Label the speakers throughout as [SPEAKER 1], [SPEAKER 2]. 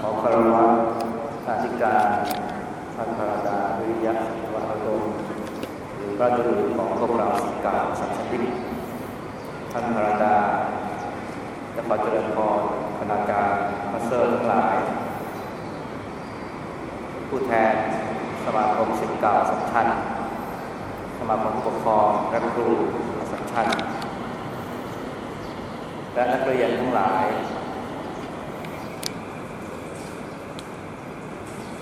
[SPEAKER 1] ขอคารวะอาธิการท่านพระดาวิริยะวัฒโตหรือพระดุจของพวกเราสิกาสัมสติท่านพระดาและขอเจริญพรคณาการมาเซอร์ทั้งหลาย ผู้แทนสมาคมสิกาสัมชันสมาคมปกครองและครูสัมชันและนักเรียนทั้งหลาย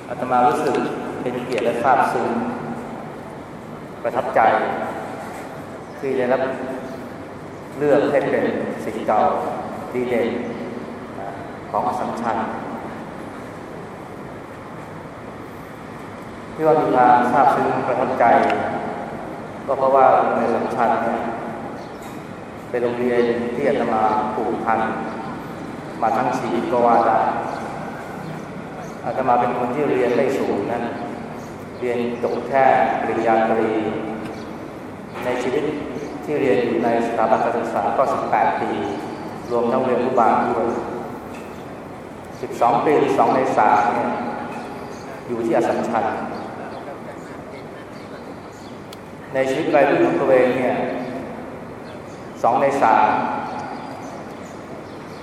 [SPEAKER 1] อาตมารู้สึกเป็นเกียรติและซาบซึ้งประทับใจ ที่ได้รับเลือกให้เป็นสิทธิ์เก่าดีเด่นของอสัมชัญที่ว่ามีความซาบซึ้งประทับใจ ก็เพราะว่าในสัมชัญเนี่ยเป็นโรงเรียนที่อาตมาผูกพันมาทั้งชีวิตก็ว่าได้ อาตมาเป็นคนที่เรียนไม่สูงนะ เรียนจบแค่ปริญญาตรี ในชีวิตที่เรียนอยู่ในสถาบันการศึกษาก็ 18 ปี รวมทั้งเรียนผู้บาลด้วย 12 ปี 2 ใน 3 เนี่ย อยู่ที่อสัมชัญในชีวิตวัยรุ่นของตัวเองเนี่ยสองในสาม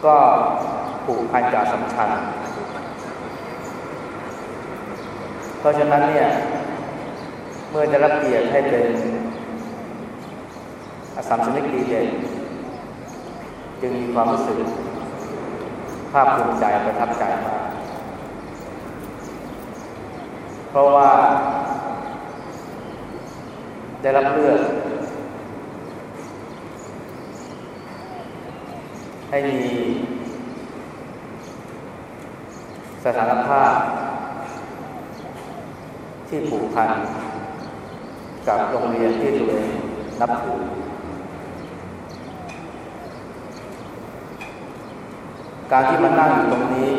[SPEAKER 1] ก็ผูกพันกับสัมชัญ เพราะฉะนั้นเนี่ย เมื่อจะรับเกียรติให้เป็นอสามชนิดดีเด่นจึงมีความรู้สึก ภาคภูมิใจประทับใจมากเพราะว่า ได้รับเลือกให้มีสถานภาพ ที่ผูกพันกับโรงเรียนที่ตัวเองนับถือการที่มานั่งอยู่ตรงนี้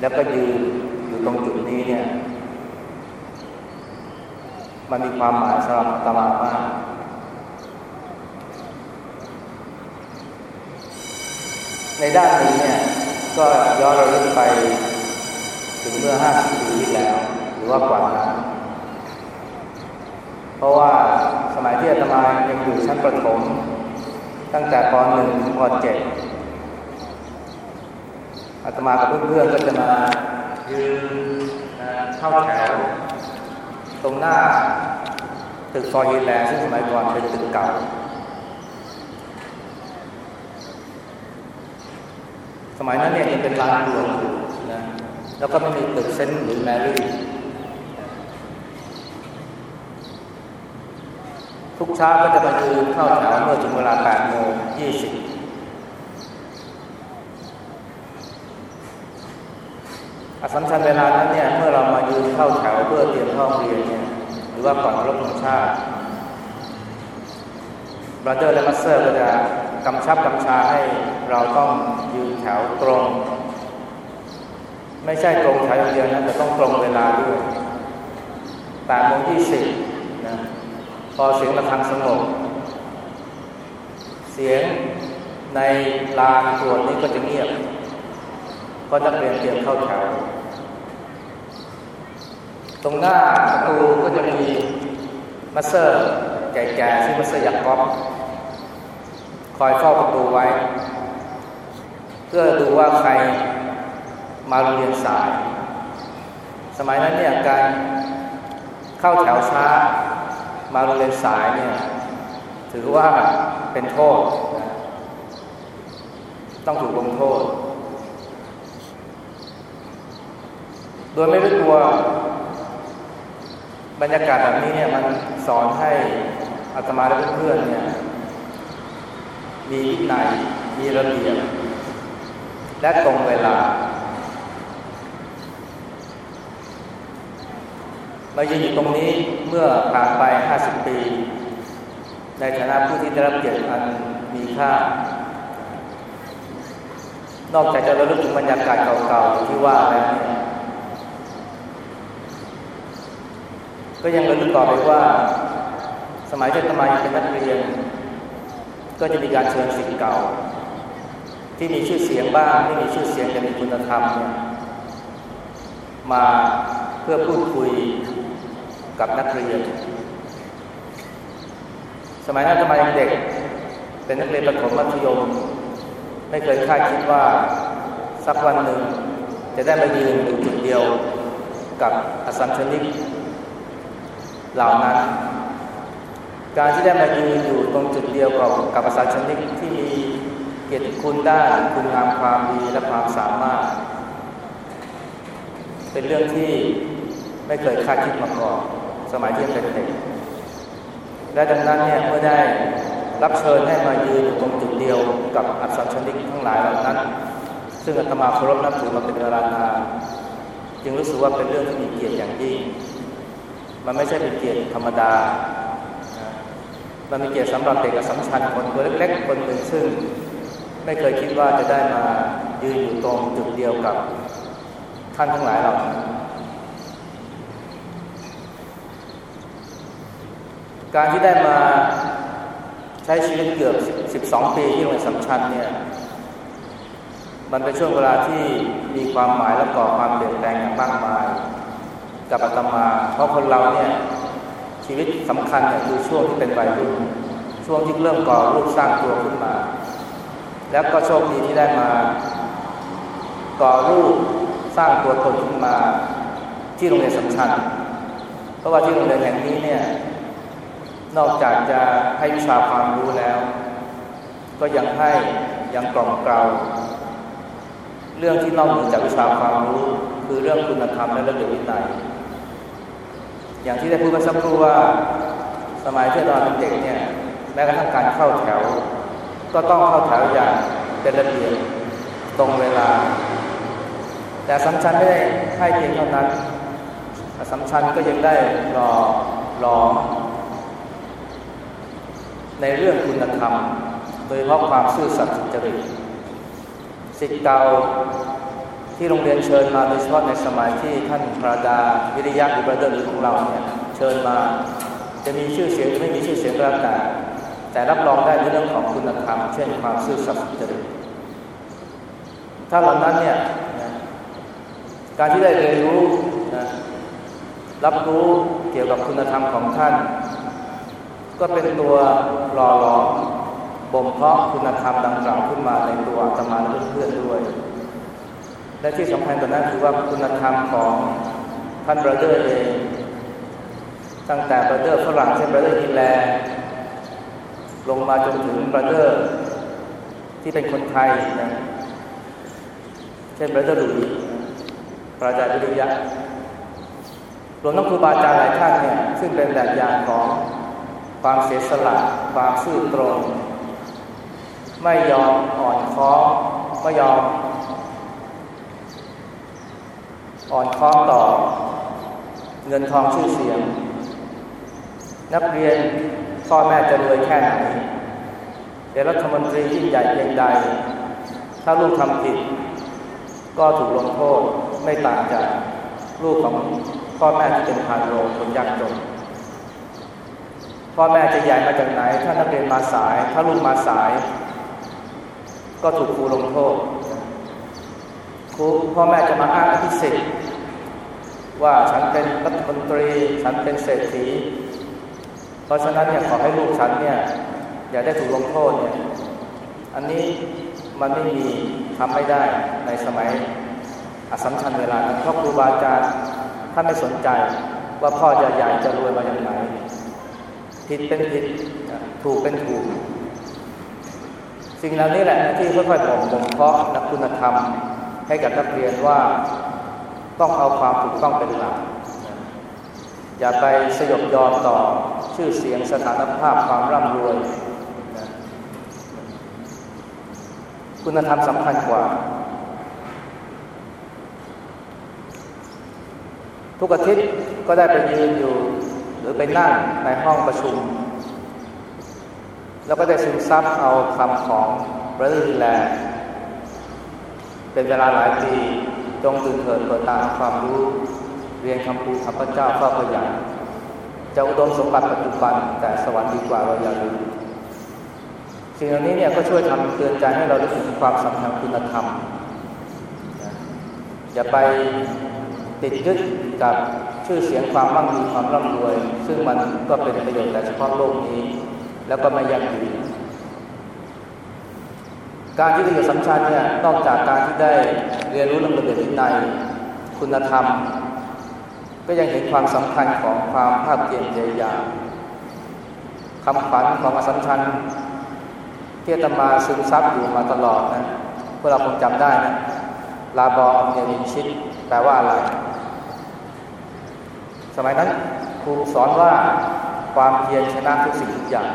[SPEAKER 1] แล้วก็ยืนอยู่ตรงจุดนี้เนี่ย มันมีความหมายสำหรับตมามากในด้านนี้เนี่ย ก็ย้อนเราลึกไปถึงเมื่อ 50 ปีที่แล้ว รือว่ากว่านั้นเพราะว่าสมัยที่อาตมายังอยู่ชั้นประถม ตั้งแต่ป .1 ถึงป .7 อาตมากับเพื่อนๆก็จะมายืนเข้าแถวตรงหน้าตึกฟอร์ฮีแลนด์ซึ่งสมัยก่อนเป็นตึกเก่าสมัยนั้นเนี่ยยังเป็นลานโล่งอยู่นะแล้วก็ไม่มีตึกเซนต์หลุยส์มารี ทุกเช้าก็จะมายืนเข้าแถวเมื่อถึงเวลา8โมง20อัสสัมชัญเวลานั้นเนี่ยเมื่อเรามายืนเข้าแถวเพื่อเตรียมเข้าห้องเรียนเนี่ยหรือว่าเคารพธงชาติบราเดอร์และมาสเซอร์ก็จะกำชับกำชาให้เราต้องยืนแถวตรง ไม่ใช่ตรงแถวอย่างเดียวนะแต่ต้องตรงเวลาด้วยแปดโมงยี่สิบ พอเสียงระฆังสงบเสียงในลานตรวจนี้ก็จะเงียบเพราะนักเรียนเตรียมเข้าแถว ตรงหน้าประตูก็จะมีมาสเซอร์แก่ๆซึ่งมัสเซอร์ยักษ์ก๊อฟคอยเฝ้าประตูไว้ เพื่อดูว่าใครมาโรงเรียนสาย สมัยนั้นเนี่ยการเข้าแถวช้า มาโรงเรียนสายเนี่ยถือว่าเป็นโทษ ต้องถูกลงโทษ โดยไม่รู้ตัว บรรยากาศแบบนี้เนี่ยมันสอนให้อาตมาและเพื่อนเนี่ย มีวินัยมีระเบียบและตรงเวลา มายืนอยู่ตรงนี้เมื่อผ่านไป 50 ปี ในฐานะผู้ที่ได้รับเกียรติอันมีค่า นอกจากจะระลึกถึงบรรยากาศเก่าๆที่ว่าแล้วก็ยังระลึกต่อไปว่า สมัยที่อาตมายังเป็นนักเรียน ก็จะมีการเชิญสิ่งเก่า ที่มีชื่อเสียงบ้างที่มีชื่อเสียงแต่มีคุณธรรม มาเพื่อพูดคุย กับนักเรียน สมัยนั้นสมัยเด็ก เป็นนักเรียนประถมมัธยม ไม่เคยคาดคิดว่าสักวันหนึ่ง จะได้มายืนอยู่จุดเดียวกับอสัมชนิกเหล่านั้น การที่ได้มายืนอยู่ตรงจุดเดียวกับกับอสัมชนิกที่มีเกียรติคุณด้านคุณงามความดีและความสามารถ เป็นเรื่องที่ไม่เคยคาดคิดมาก่อน สมัยที่เป็นเด็กและดังนั้นเนี่ยเมื่อได้รับเชิญให้มายืนอยู่ตรงจุดเดียวกับอัศชนิกทั้งหลายเหล่านั้น ซึ่งอาตมาเคารพนับถือมาเป็นเวลานานจึงรู้สึกว่าเป็นเรื่องที่มีเกียรติอย่างยิ่ง มันไม่ใช่เป็นเกียรติธรรมดา มันมีเกียรติสำหรับเด็กสำชัญคนตัวเล็กๆคนหนึ่งซึ่ง ไม่เคยคิดว่าจะได้มายืนอยู่ตรงจุดเดียวกับท่านทั้งหลายเหล่านั้น การที่ได้มาใช้ชีวิตเกือบ 12 ปีที่โรงเรียนสัมชันเนี่ย มันเป็นช่วงเวลาที่มีความหมายและก่อความเปลี่ยนแปลงอย่างมากมาย กับอาตมา เพราะคนเราเนี่ยชีวิตสำคัญเนี่ยคือช่วงที่เป็นวัยรุ่นช่วงที่เริ่มก่อรูปสร้างตัวขึ้นมา แล้วก็โชคดีที่ได้มา ก่อรูปสร้างตัวตนขึ้นมาที่โรงเรียนสัมชันเพราะว่าที่โรงเรียนแห่งนี้เนี่ย นอกจากจะให้วิชาความรู้แล้ว ก็ยังให้ยังกล่อมเกลาเรื่องที่นอกเหนือจากวิชาความรู้คือเรื่องคุณธรรมและระเบียบวินัยอย่างที่ได้พูดมาสักครู่ว่าสมัยที่เราเป็นเด็กเนี่ยแม้กระทั่งการเข้าแถว ก็ต้องเข้าแถวอย่างเป็นระเบียบตรงเวลา แต่สำชัญไม่ได้ให้เพียงเท่านั้นสำชัญก็ยังได้รอรอ ในเรื่องคุณธรรม โดยเฉพาะความซื่อสัตย์สุจริตสิทธิ์เก่าที่โรงเรียนเชิญมาโดยเฉพาะในสมัยที่ท่านพระดาวิริยะหรือประเดิมของเราเนี่ยเชิญมาจะมีชื่อเสียงหรือไม่มีชื่อเสียงก็แล้วแต่แต่รับรองได้ในเรื่องของคุณธรรม เช่นความซื่อสัตย์สุจริตถ้าเหล่านั้นเนี่ยการที่ได้เรียนรู้นะรับรู้เกี่ยวกับคุณธรรมของท่าน ก็เป็นตัวหล่อหลอมบ่มเพาะคุณธรรมดังกล่าวขึ้นมาในตัวอาตมาและเพื่อนๆด้วย และที่สำคัญกว่านั้นคือว่าคุณธรรมของท่านบรเดอร์เองตั้งแต่บรเดอร์ฝรั่งเช่นบรเดอร์ฮินแลนด์ลงมาจนถึงบรเดอร์ที่เป็นคนไทยนะเช่นบรเดอร์ลุยปราจารย์วิริยะรวมทั้งครูบาอาจารย์หลายท่านเนี่ยซึ่งเป็นแบบอย่างของ ความเสียสละ ความซื่อตรง ไม่ยอมอ่อนค้อไม่ยอม อ่อนค้อต่อ เงินทองชื่อเสียง นักเรียนพ่อแม่จะรวยแค่ไหนเป็นรัฐมนตรียิ่งใหญ่เพียงใด ถ้าลูกทำผิด ก็ถูกลงโทษไม่ต่างจากลูกของพ่อแม่ที่เป็นพานโรงคนยากจน พ่อแม่จะใหญ่มาจากไหน ถ้านักเรียนมาสาย ถ้าลูกมาสาย ก็ถูกครูลงโทษครูพ่อแม่จะมาอ้างอภิสิทธิ์ว่าฉันเป็นรัฐมนตรี ฉันเป็นเศรษฐี เพราะฉะนั้นเนี่ยขอให้ลูกฉันเนี่ยอย่าได้ถูกลงโทษเนี่ย อันนี้มันไม่มีทำไม่ได้ในสมัยอสัมชันเวลาเพราะครูบาอาจารย์ท่านไม่สนใจว่าพ่อจะใหญ่จะรวยมาอย่างไร ผิดเป็นผิดถูกเป็นถูก สิ่งเหล่านี้แหละที่ค่อยๆบอกบ่มเพาะนักคุณธรรม ให้กับนักเรียนว่าต้องเอาความถูกต้องเป็นหลักอย่าไปสยบยอมต่อชื่อเสียงสถานภาพความร่ำรวย คุณธรรมสำคัญกว่า ทุกอาทิตย์ก็ได้ไปยืนอยู่ หรือไปนั่งในห้องประชุม แล้วก็ได้ซึมซับเอาคำของพระฤาษีแลเป็นเวลาหลายปีจงตื่นเถิดเปิดตาความรู้ เรียนคำพูดข้าพเจ้าเฝ้าพยานจะอุดมสมบัติปัจจุบัน แต่สวรรค์ดีกว่าเราอย่าลืมสิ่งเหล่านี้เนี่ยก็ช่วยทำเตือนใจให้เราได้ถึงความสำคัญคุณธรรม อย่าไปติดยึดกับ ชื่อเสียงความมั่งมีความร่ำรวย ซึ่งมันก็เป็นประโยชน์แต่เฉพาะโลกนี้ แล้วก็ไม่ยั่งยืนการที่เรียนอัสสัมชัญเนี่ยนอกจากการที่ได้เรียนรู้เรื่องระเบียบวินัยคุณธรรม ก็ยังเห็นความสำคัญของความภาคเพียรพยายามคำขวัญของอัสสัมชัญที่อาตมาซึมซับอยู่มาตลอดนะพวกเราคงจำได้นะ Labor omnia vincitแปลว่าอะไร สมัยนั้นครูสอนว่าความเพียรชนะทุกสิ่งทุกอย่าง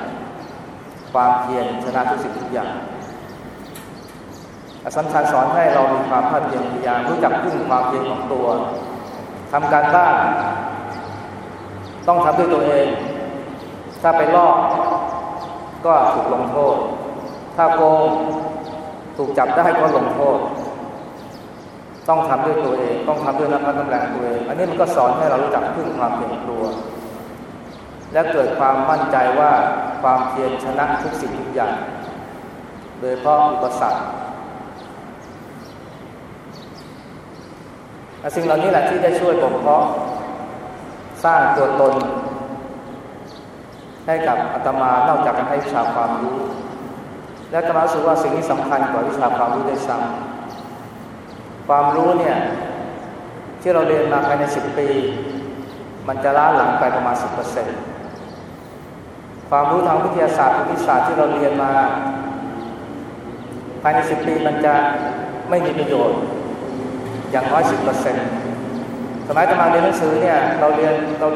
[SPEAKER 1] ความเพียรชนะทุกสิ่งทุกอย่างอสัมชัญสอนให้เรามีความภาคเพียรพยายามรู้จักพึ่งความเพียรของตัวทำการบ้าน ต้องทำด้วยตัวเอง ถ้าไปลอกก็ถูกลงโทษ ถ้าโกงถูกจับได้ก็ลงโทษ ต้องทำด้วยตัวเอง ต้องทำด้วยน้ำพักน้ำแรงตัวเอง อันนี้มันก็สอนให้เรารู้จักพึ่งความเพียรตัว และเกิดความมั่นใจว่าความเพียรชนะทุกสิ่งทุกอย่าง โดยเพราะอุปสรรคสิ่งเหล่านี้แหละที่ได้ช่วยผมเพราะสร้างตัวตน ให้กับอาตมานอกจากการให้วิชาความรู้ และอาตมาสึกว่าสิ่งนี้สำคัญกว่าวิชาความรู้ได้ซ้ำ ความรู้เนี่ยที่เราเรียนมาภายในสิบปี มันจะล้าหลังไปประมาณสิบเปอร์เซ็นต์ความรู้ทางวิทยาศาสตร์วิทยาศาสตร์ที่เราเรียนมา ภายในสิบปีมันจะไม่มีประโยชน์ อย่างน้อยสิบเปอร์เซ็นต์สมัยตมาเรียนหนังสือเนี่ยเราเรียนเรา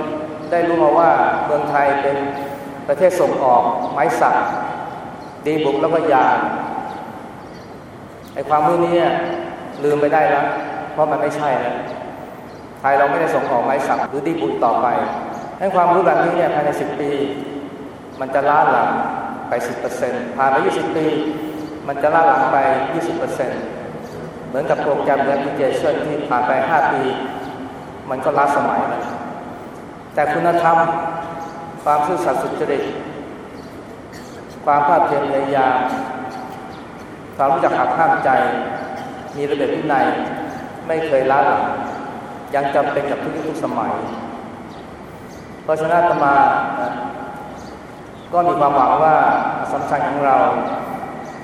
[SPEAKER 1] ได้รู้มาว่าเมืองไทยเป็นประเทศส่งออกไม้สัก ดีบุกแล้วก็ยาง ไอ้ความรู้นี้ ลืมไปได้แล้ว เพราะมันไม่ใช่แล้วไทยเราไม่ได้ส่งออกไม้สักหรือดีบุกต่อไปให้ความรู้แบบนี้เนี่ยภายในสิบปี มันจะล้าหลังไปสิบเปอร์เซ็นต์ผ่านไปยี่สิบปี มันจะล้าหลังไปยี่สิบเปอร์เซ็นต์เหมือนกับโปรแกรมแอปพลิเคชันที่ผ่านไปห้าปี มันก็ล้าสมัยแล้วแต่คุณธรรมความซื่อสัตย์สุจริตความภาคเพียรพยายามความรู้จักหักห้ามใจ มีระเบียบวินัยไม่เคยล้าหลังยังจำเป็นกับทุกยุคทุกสมัย เพราะฉะนั้นตมา ก็มีความหวังว่าสำคัญของเรา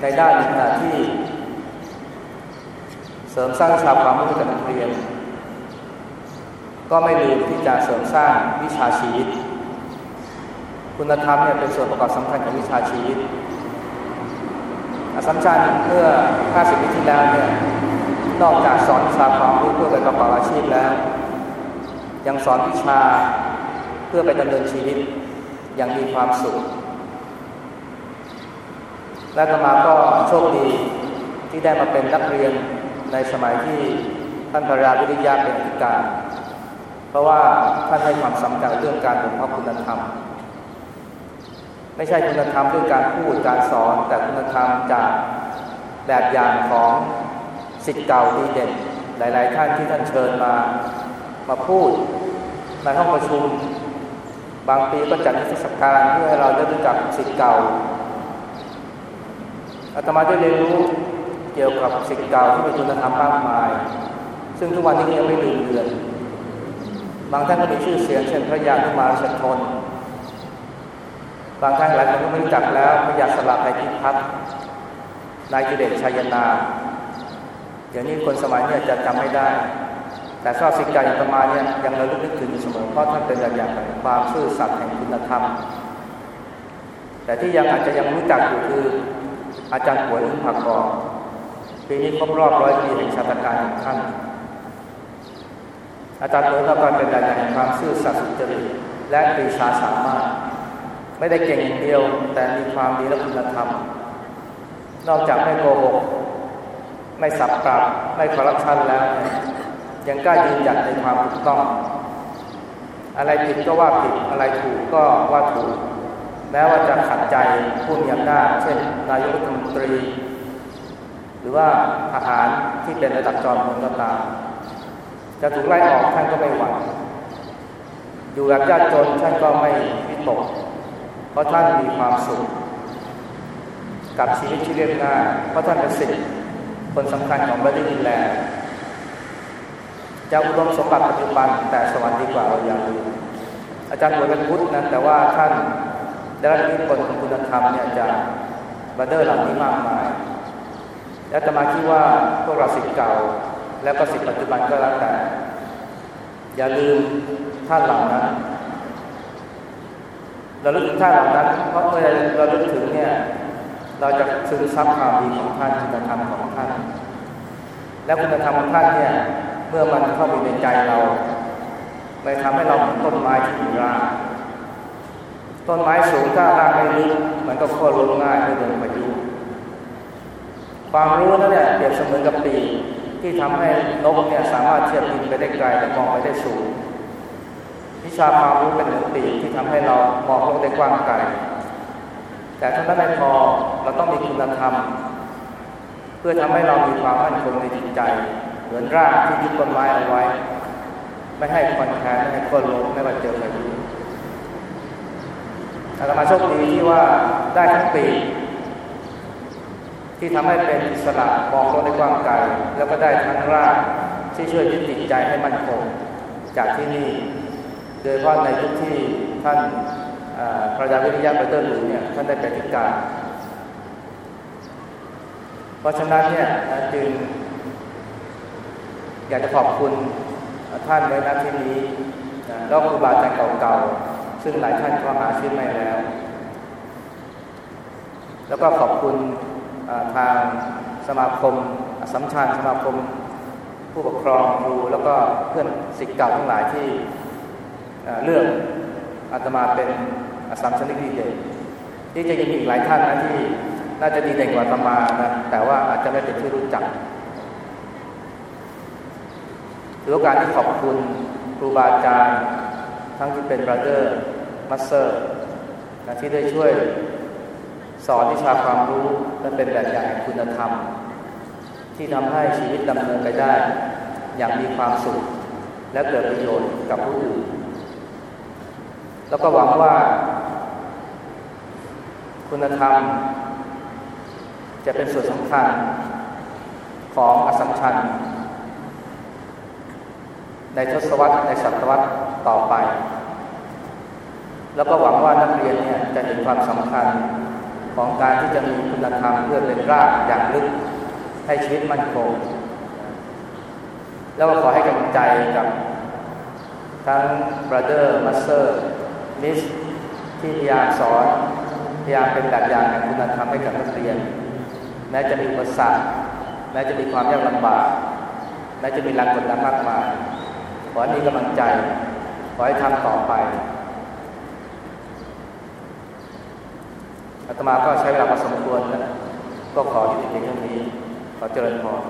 [SPEAKER 1] ในด้านขณะที่ เสริมสร้างชาความรู้กับนักเรียน ก็ไม่ลืมที่จะเสริมสร้างวิชาชีวิต คุณธรรมเนี่ยเป็นส่วนประกอบสำคัญของวิชาชีวิต อสัมชัญเมื่อ 50 ปีที่แล้วเนี่ยนอกจากสอนวิชาความรู้เพื่อไปประกอบอาชีพแล้ว ยังสอนวิชาเพื่อไปดำเนินชีวิตอย่างมีความสุข และธรรมาก็โชคดีที่ได้มาเป็นนักเรียนในสมัยที่ท่านพระราวิริยะเป็นอธิการ เพราะว่าท่านให้ความสำคัญเรื่องการบ่มเพาะคุณธรรม ไม่ใช่คุณธรรมด้วยการพูดการสอน แต่คุณธรรมจากแบบอย่างของสิทธิ์เก่าดีเด่น หลาย ๆ ท่านที่ท่านเชิญมามาพูดในห้องประชุม บางปีก็จัดนิทรรศการเพื่อให้เราได้รู้จักสิทธิ์เก่าอาตมาได้เรียนรู้เกี่ยวกับสิ่งเก่าที่เป็นคุณธรรมมากมาย ซึ่งทุกวันนี้ยังไม่ลืมเลือน บางท่านก็มีชื่อเสียงเช่นพระยานุมาชัทน บางท่านหลายคนก็ไม่รู้จักแล้วพระยาสลับในทิพัฒนายกิเดชชัยนา เดี๋ยวนี้คนสมัยนี้จะจำไม่ได้ แต่ชอบสิ่งใดอย่างประมาณนี้ยังระลึกนึกถึงอยู่เสมอเพราะท่านเป็นแบบอย่างแห่งความซื่อสัตย์แห่งคุณธรรม แต่ที่ยังอาจจะยังรู้จักอยู่คืออาจารย์ป่วยอึ้งผักกองปีนี้ครบรอบร้อยปีแห่งชาตการของท่านอาจารย์โดยก็เป็นแบบอย่างความซื่อสัตย์สุจริตและปีชาสามารถ ไม่ได้เก่งอย่างเดียว แต่มีความดีและคุณธรรม นอกจากไม่โกหก ไม่สับปรับไม่คอร์รัปชันแล้ว ยังกล้ายืนหยัดในความถูกต้อง อะไรผิดก็ว่าผิดอะไรถูกก็ว่าถูกแม้ว่าจะขัดใจผู้มีอำนาจเช่น นายกรัฐมนตรี หรือว่าทหารที่เป็นระดับจอมพลก็ตามจะถูกไล่ออกท่านก็ไม่หวั่นอยู่แบบยากจนท่านก็ไม่วิตก เพราะท่านมีความสุข กับชีวิตที่เรียบง่ายเพราะท่านเป็นสิทธิ์คนสำคัญของบริดินแลนด์จะอุดมสมบัติปัจจุบันแต่สวรรค์ดีกว่าเราอย่างลืมอาจารย์หวยเป็นพุทธนะแต่ว่าท่านได้รับอิทธิพลของคุณธรรมเนี่ยจากบัตเดอร์เหล่านี้มากมาย และตมาคิดว่าพวกเราสิทธิ์เก่า และก็สิทธิ์ปัจจุบันก็แล้วแต่ อย่าลืมท่านเหล่านั้น เราลึกถึงท่านเหล่านั้น เพราะเมื่อเราลึกถึงเนี่ย เราจะซึมซับความดีของท่านคุณธรรมของท่าน และคุณธรรมของท่านเนี่ย เมื่อมันเข้าไปในใจเราไม่ทำให้เราเหมือนต้นไม้ที่มีรากต้นไม้สูงถ้ารากไม่ลึกมันก็โค่นลงง่ายไม่โดนพายุความรู้นั่นเนี่ยเปรียบเสมือนกับปีที่ทำให้นกเนี่ยสามารถเทียบบินไปได้ไกลและมองไปได้สูง วิชาความรู้เป็นหนึ่งปีที่ทำให้เรามองโลกได้กว้างไกล แต่ถ้านั้นไม่พอเราต้องมีคุณธรรม เพื่อทำให้เรามีความมั่นคงในจิตใจ เหมือนรากที่ยึดต้นไม้เอาไว้ ไม่ให้คอนแคนไม่ให้คนลงไม่ว่าเจอพายุอาตมาโชคดีที่ว่าได้ทั้งปี ที่ทำให้เป็นอิสระมองโลกได้กว้างไกลแล้วก็ได้ทั้งรากที่ช่วยยึดจิตใจให้มั่นคงจากที่นี่ ดยเฉพาะในยุคที่ท่านพระยาวิทยาเปเตอร์หลูเนี่ยท่านได้เป็นทิการ เพราะฉะนั้นเนี่ยจึง อยากจะขอบคุณท่านไว้ณที่นี้แล้วครูบาอาจารย์เก่าๆ ซึ่งหลายท่านก็หาชื่อไม่แล้ว แล้วก็ขอบคุณทางสมาคมสัมชัญสมาคม ผู้ปกครองครูแล้วก็เพื่อนศิษย์เก่าทั้งหลายที่ เลือกอาตมาเป็นอสัมชนิกดีเด่นที่จะยังมีอีกหลายท่านนะที่น่าจะดีเด่นกว่าอาตมานะแต่ว่าอาจจะไม่เป็นที่รู้จักถือโอกาสที่ขอบคุณครูบาอาจารย์ ทั้งที่เป็นบราเดอร์มัสเซอร์นะที่ได้ช่วยสอนวิชาความรู้และเป็นแบบอย่างคุณธรรม ที่ทำให้ชีวิตดำเนินไปได้ อย่างมีความสุข และเกิดประโยชน์กับผู้อื่น แล้วก็หวังว่า คุณธรรม จะเป็นส่วนสำคัญของอสัมชัญในทศวรรษในศตวรรษต่อไป แล้วก็หวังว่านักเรียนเนี่ยจะเห็นความสำคัญของการที่จะมีคุณธรรมเพื่อเป็นรากอย่างลึกให้ชีวิตมั่นคง แล้วก็ขอให้กำลังใจกับทั้งบร brother master miss ที่พยายามสอนพยายามเป็นแบบอย่างแห่งคุณธรรมให้กับนักเรียน แม้จะมีอุปสรรคแม้จะมีความยากลำบากแม้จะมีแรงกดดันมากมายขอให้มีกำลังใจขอให้ทำต่อไปอาตมาก็ใช้เวลาพอสมควรนะก็ขออยู่ที่เพียงเท่านี้ขอเจริญพร